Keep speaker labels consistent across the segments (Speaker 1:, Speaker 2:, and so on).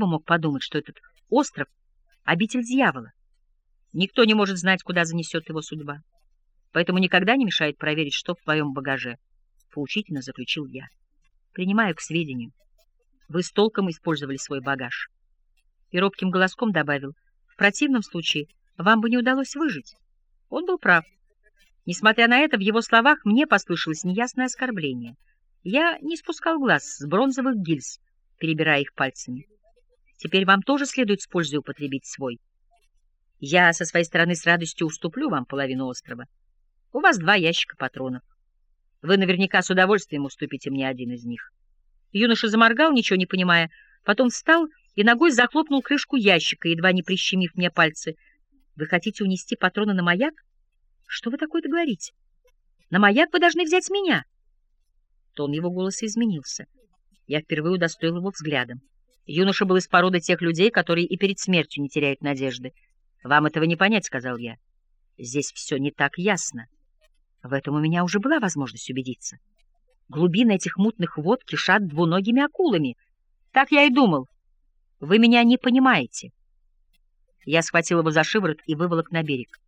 Speaker 1: бы мог подумать, что этот остров — обитель дьявола. Никто не может знать, куда занесет его судьба. Поэтому никогда не мешает проверить, что в твоем багаже. Поучительно заключил я. Принимаю к сведению. Вы с толком использовали свой багаж. И робким голоском добавил, в противном случае вам бы не удалось выжить. Он был прав. Несмотря на это, в его словах мне послышалось неясное оскорбление. Я не спускал глаз с бронзовых гильз, перебирая их пальцами. Теперь вам тоже следует с пользой употребить свой. Я со своей стороны с радостью уступлю вам половину острова. У вас два ящика патронов. Вы наверняка с удовольствием уступите мне один из них. Юноша заморгал, ничего не понимая, потом встал и ногой захлопнул крышку ящика, едва не прищемив мне пальцы. Вы хотите унести патроны на маяк? Что вы такое-то говорите? На маяк вы должны взять меня. Тон его голоса изменился. Я впервые удостоил его взглядом. Юноша был из породы тех людей, которые и перед смертью не теряют надежды. «Вам этого не понять», — сказал я. «Здесь все не так ясно». В этом у меня уже была возможность убедиться. Глубины этих мутных вод кишат двуногими акулами. Так я и думал. Вы меня не понимаете. Я схватил его за шиворот и выволок на берег.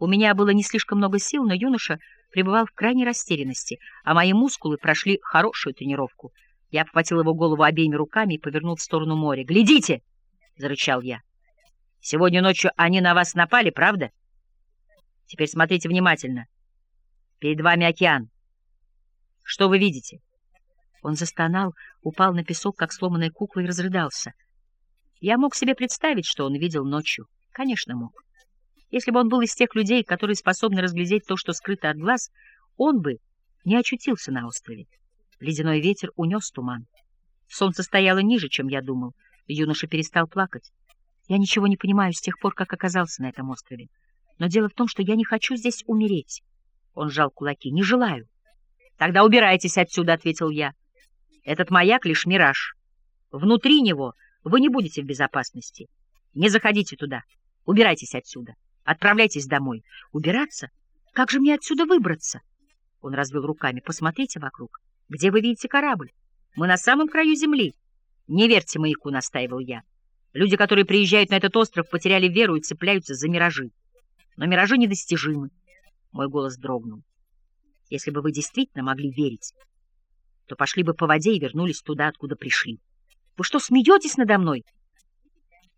Speaker 1: У меня было не слишком много сил, но юноша пребывал в крайней растерянности, а мои мускулы прошли хорошую тренировку. Я обхватил его голову обеими руками и повернул в сторону моря. «Глядите!» — зарычал я. «Сегодня ночью они на вас напали, правда? Теперь смотрите внимательно. Перед вами океан. Что вы видите?» Он застонал, упал на песок, как сломанная кукла, и разрыдался. Я мог себе представить, что он видел ночью. Конечно, мог. Если бы он был из тех людей, которые способны разглядеть то, что скрыто от глаз, он бы не очутился на острове. Ледяной ветер унес туман. Солнце стояло ниже, чем я думал. Юноша перестал плакать. Я ничего не понимаю с тех пор, как оказался на этом острове. Но дело в том, что я не хочу здесь умереть. Он сжал кулаки. Не желаю. Тогда убирайтесь отсюда, — ответил я. Этот маяк — лишь мираж. Внутри него вы не будете в безопасности. Не заходите туда. Убирайтесь отсюда. Отправляйтесь домой. Убираться? Как же мне отсюда выбраться? Он развел руками. Посмотрите вокруг. Где вы видите корабль? Мы на самом краю земли. Не верьте маяку, настаивал я. Люди, которые приезжают на этот остров, потеряли веру и цепляются за миражи. Но миражи недостижимы. Мой голос дрогнул. Если бы вы действительно могли верить, то пошли бы по воде и вернулись туда, откуда пришли. Вы что, смеетесь надо мной?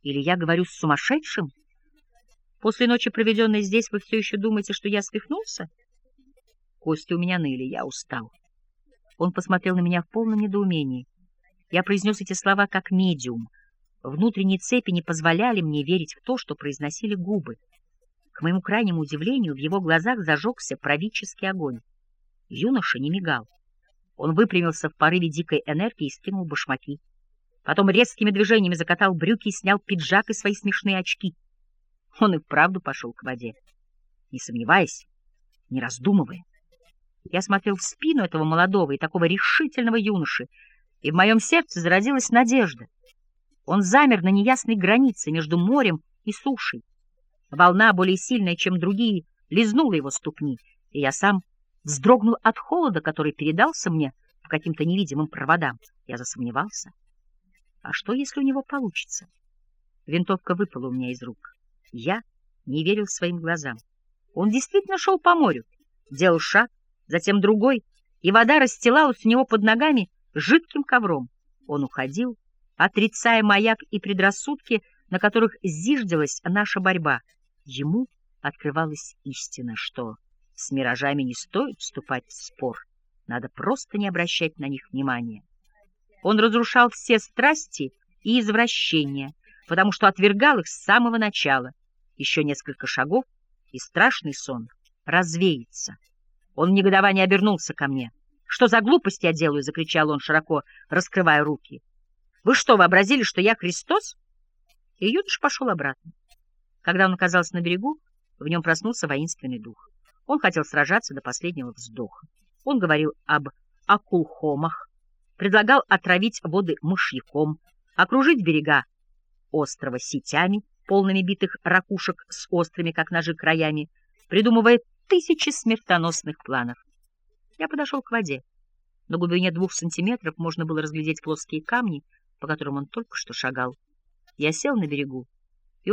Speaker 1: Или я говорю с сумасшедшим? После ночи, проведенной здесь, вы все еще думаете, что я свихнулся? Кости у меня ныли, я устал. Он посмотрел на меня в полном недоумении. Я произнес эти слова как медиум. Внутренние цепи не позволяли мне верить в то, что произносили губы. К моему крайнему удивлению, в его глазах зажегся правительский огонь. Юноша не мигал. Он выпрямился в порыве дикой энергии и скинул башмаки. Потом резкими движениями закатал брюки и снял пиджак и свои смешные очки — он и вправду пошел к воде. Не сомневаясь, не раздумывая. Я смотрел в спину этого молодого и такого решительного юноши, и в моем сердце зародилась надежда. Он замер на неясной границе между морем и сушей. Волна, более сильная, чем другие, лизнула его ступни, и я сам вздрогнул от холода, который передался мне по каким-то невидимым проводам. Я засомневался. А что, если у него получится? Винтовка выпала у меня из рук. Я не верил своим глазам. Он действительно шел по морю, делал шаг, затем другой, и вода расстилалась у него под ногами жидким ковром. Он уходил, отрицая маяк и предрассудки, на которых зиждилась наша борьба. Ему открывалась истина, что с миражами не стоит вступать в спор, надо просто не обращать на них внимания. Он разрушал все страсти и извращения, потому что отвергал их с самого начала, еще несколько шагов, и страшный сон развеется. Он в негодовании обернулся ко мне. «Что за глупость я делаю?» — закричал он, широко раскрывая руки. «Вы что, вообразили, что я Христос?» И юнош пошел обратно. Когда он оказался на берегу, в нем проснулся воинственный дух. Он хотел сражаться до последнего вздоха. Он говорил об акулхомах, предлагал отравить воды мышьяком, окружить берега острова сетями, полными битых ракушек с острыми, как ножи, краями, придумывая тысячи смертоносных планов. Я подошел к воде. На глубине двух сантиметров можно было разглядеть плоские камни, по которым он только что шагал. Я сел на берегу